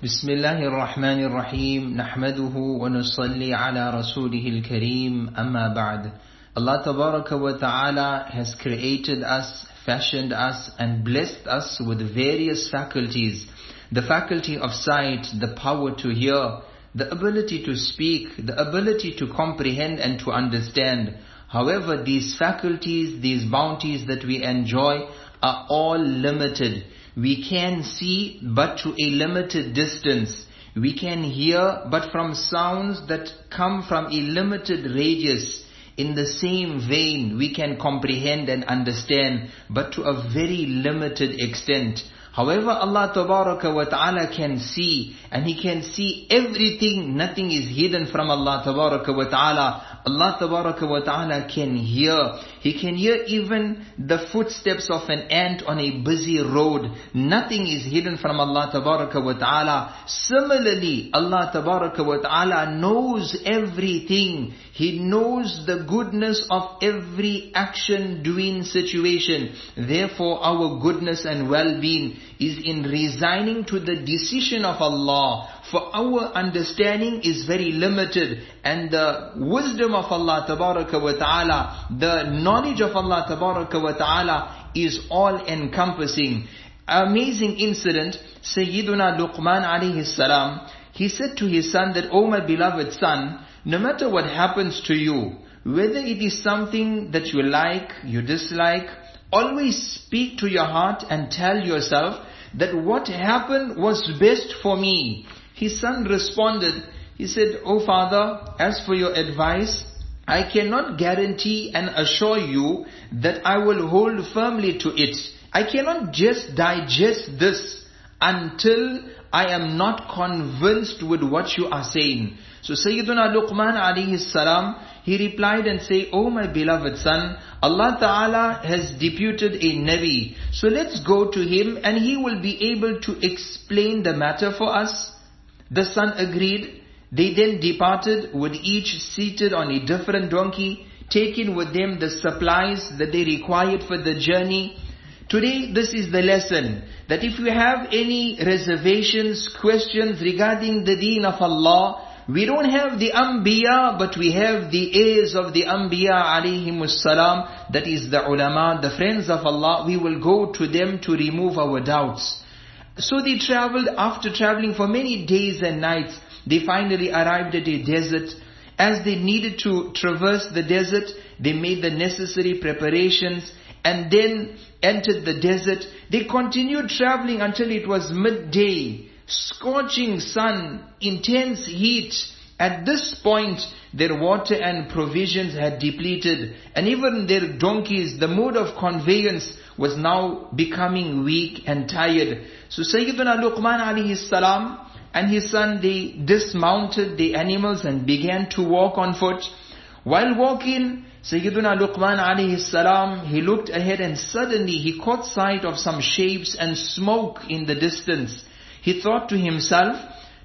بسم الله الرحمن الرحيم نحمده ونصلي على رسوله الكريم أما بعد Allah Tabaraka wa Ta'ala has created us, fashioned us and blessed us with various faculties. The faculty of sight, the power to hear, the ability to speak, the ability to comprehend and to understand. However, these faculties, these bounties that we enjoy are all limited. We can see but to a limited distance. We can hear but from sounds that come from a limited radius. In the same vein, we can comprehend and understand but to a very limited extent. However, Allah Tabaraka wa Ta'ala can see and He can see everything. Nothing is hidden from Allah Tabaraka wa Ta'ala. Allah Tabaraka wa Ta'ala can hear. He can hear even the footsteps of an ant on a busy road. Nothing is hidden from Allah Tabaraka wa Ta'ala. Similarly, Allah Tabaraka wa Ta'ala knows everything. He knows the goodness of every action, doing situation. Therefore, our goodness and well-being is in resigning to the decision of Allah. For our understanding is very limited and the wisdom of Allah Ta'ala, the knowledge of Allah Ta'ala is all encompassing. Amazing incident, Sayyiduna Luqman alayhi salam, he said to his son that, Oh my beloved son, no matter what happens to you, whether it is something that you like, you dislike, always speak to your heart and tell yourself that what happened was best for me. His son responded, he said, Oh father, as for your advice, I cannot guarantee and assure you that I will hold firmly to it. I cannot just digest this until I am not convinced with what you are saying. So Sayyiduna Luqman alayhi salam, he replied and say, Oh my beloved son, Allah Ta'ala has deputed a Nabi. So let's go to him and he will be able to explain the matter for us. The son agreed. They then departed with each seated on a different donkey, taking with them the supplies that they required for the journey. Today, this is the lesson that if you have any reservations, questions regarding the deen of Allah, we don't have the Anbiya, but we have the heirs of the Anbiya alayhimus salam, that is the ulama, the friends of Allah. We will go to them to remove our doubts. So they traveled, after traveling for many days and nights, they finally arrived at a desert. As they needed to traverse the desert, they made the necessary preparations and then entered the desert. They continued traveling until it was midday. Scorching sun, intense heat. At this point, their water and provisions had depleted, and even their donkeys, the mode of conveyance, was now becoming weak and tired. So Sayyidina Luqman alayhi salam and his son, they dismounted the animals and began to walk on foot. While walking, Sayyidina Luqman alayhi salam, he looked ahead and suddenly he caught sight of some shapes and smoke in the distance. He thought to himself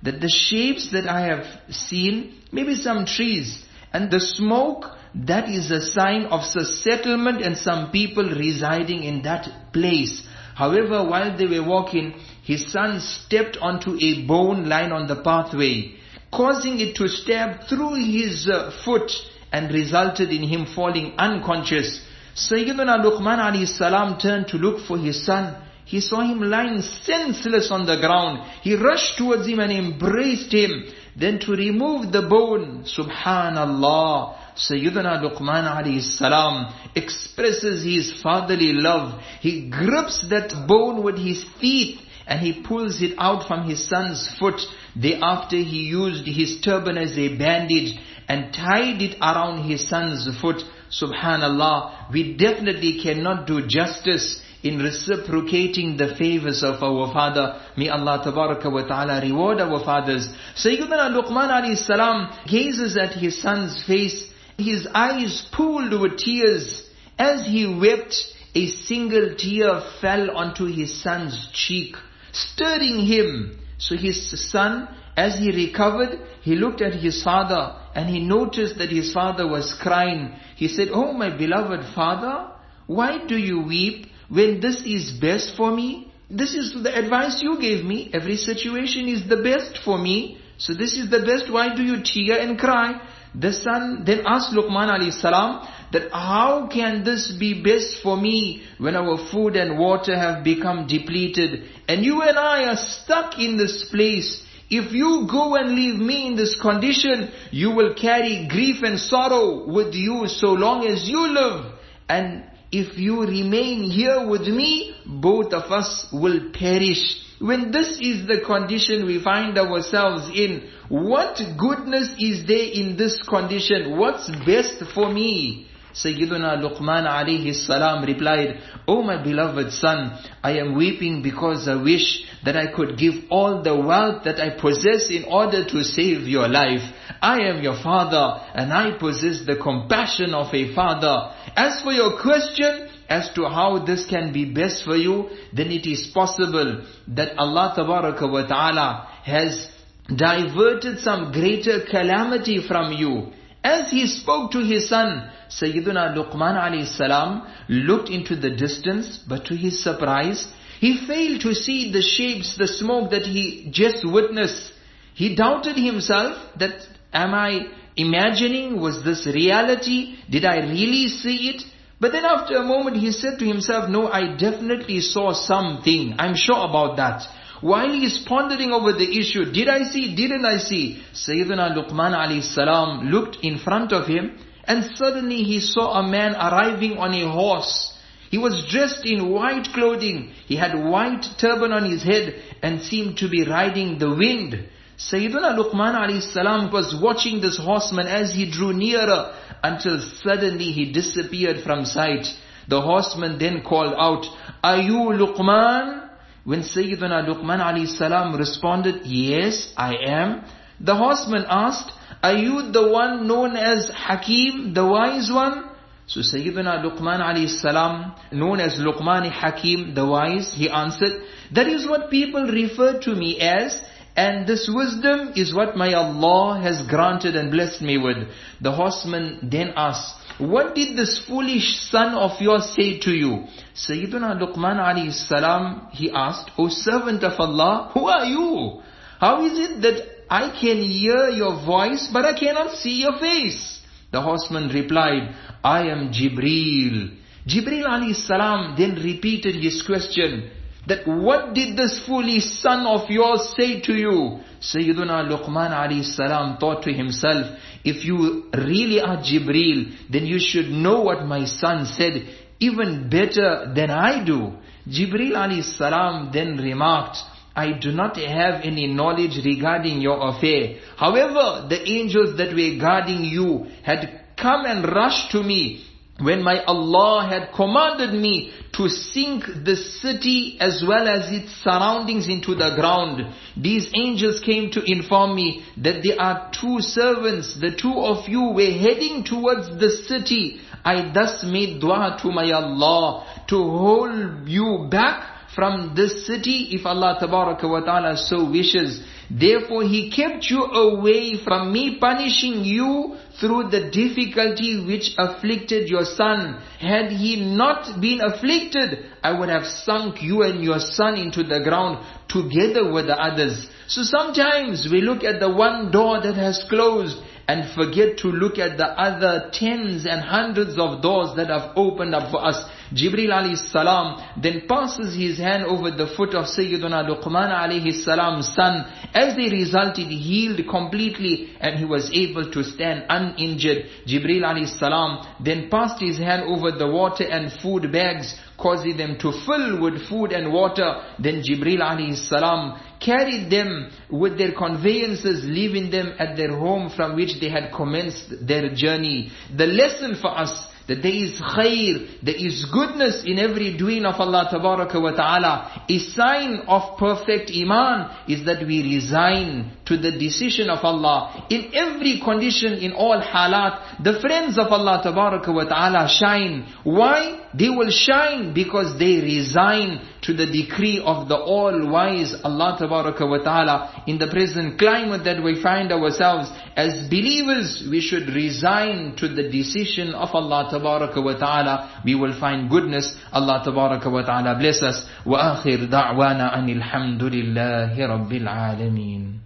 that the shapes that I have seen, maybe some trees, and the smoke, that is a sign of a settlement and some people residing in that place. However, while they were walking, his son stepped onto a bone lying on the pathway, causing it to stab through his uh, foot and resulted in him falling unconscious. Sayyidina Luqman alayhi salam turned to look for his son. He saw him lying senseless on the ground. He rushed towards him and embraced him. Then to remove the bone, subhanallah, Sayyidina Luqman alayhi salam expresses his fatherly love. He grips that bone with his teeth and he pulls it out from his son's foot. Thereafter he used his turban as a bandage and tied it around his son's foot. Subhanallah, we definitely cannot do justice in reciprocating the favors of our father. May Allah tabaraka wa ta'ala reward our fathers. Sayyidina Luqman alayhi salam gazes at his son's face. His eyes pooled with tears. As he wept, a single tear fell onto his son's cheek, stirring him. So his son, as he recovered, he looked at his father and he noticed that his father was crying. He said, Oh my beloved father, why do you weep? When this is best for me? this is the advice you gave me. Every situation is the best for me. So this is the best. Why do you tear and cry? The son then asked Luqman alayhi salam that how can this be best for me when our food and water have become depleted and you and I are stuck in this place. If you go and leave me in this condition, you will carry grief and sorrow with you so long as you live. And if you remain here with me, both of us will perish. When this is the condition we find ourselves in, what goodness is there in this condition? What's best for me? Sayyiduna Luqman alayhi salam replied, O my beloved son, I am weeping because I wish that I could give all the wealth that I possess in order to save your life. I am your father and I possess the compassion of a father. As for your question, as to how this can be best for you, then it is possible that Allah wa ta'ala has diverted some greater calamity from you. As he spoke to his son, Sayyiduna Luqman alayhi salam looked into the distance, but to his surprise, he failed to see the shapes, the smoke that he just witnessed. He doubted himself that, am I imagining? Was this reality? Did I really see it? But then after a moment he said to himself, no, I definitely saw something. I'm sure about that. While he is pondering over the issue, did I see, didn't I see? Sayyidina Luqman salam looked in front of him and suddenly he saw a man arriving on a horse. He was dressed in white clothing. He had white turban on his head and seemed to be riding the wind. Sayyidina Luqman alayhi was watching this horseman as he drew nearer until suddenly he disappeared from sight. The horseman then called out, Are you Luqman? When Sayyidina Luqman alayhi responded, Yes, I am. The horseman asked, Are you the one known as Hakim, the wise one? So Sayyidina Luqman alayhi known as Luqman Hakim, the wise, he answered, That is what people refer to me as, and this wisdom is what my Allah has granted and blessed me with. The horseman then asked, what did this foolish son of yours say to you? Sayyidina Luqman alayhi salam, he asked, O servant of Allah, who are you? How is it that I can hear your voice but I cannot see your face? The horseman replied, I am Jibreel. Jibreel alayhi salam then repeated his question that what did this foolish son of yours say to you? Sayyiduna Luqman alayhi salam thought to himself, if you really are Jibreel, then you should know what my son said even better than I do. Jibreel alayhi salam then remarked, I do not have any knowledge regarding your affair. However, the angels that were guarding you had come and rushed to me when my Allah had commanded me to sink the city as well as its surroundings into the ground. These angels came to inform me that there are two servants, the two of you were heading towards the city. I thus made dua to my Allah to hold you back from this city if Allah wa ta'ala so wishes. Therefore He kept you away from me punishing you through the difficulty which afflicted your son. Had he not been afflicted, I would have sunk you and your son into the ground together with the others. So sometimes we look at the one door that has closed and forget to look at the other tens and hundreds of doors that have opened up for us. Jibril alayhi salam then passes his hand over the foot of Sayyiduna Luqman alayhi salam's son. As a result, it healed completely and he was able to stand uninjured. Jibril alayhi salam then passed his hand over the water and food bags causing them to fill with food and water. Then Jibril alayhi salam carried them with their conveyances, leaving them at their home from which they had commenced their journey. The lesson for us that there is khair, there is goodness in every doing of Allah Tabaraka wa Ta'ala. A sign of perfect iman is that we resign to the decision of Allah. In every condition, in all halat, the friends of Allah Tabaraka wa Ta'ala shine. Why? They will shine because they resign to the decree of the all-wise Allah wa ta'ala in the present climate that we find ourselves. As believers we should resign to the decision of Allah wa ta'ala. We will find goodness. Allah wa ta'ala bless us. Wa akhir da'wana anil hamdulillahi rabbil alameen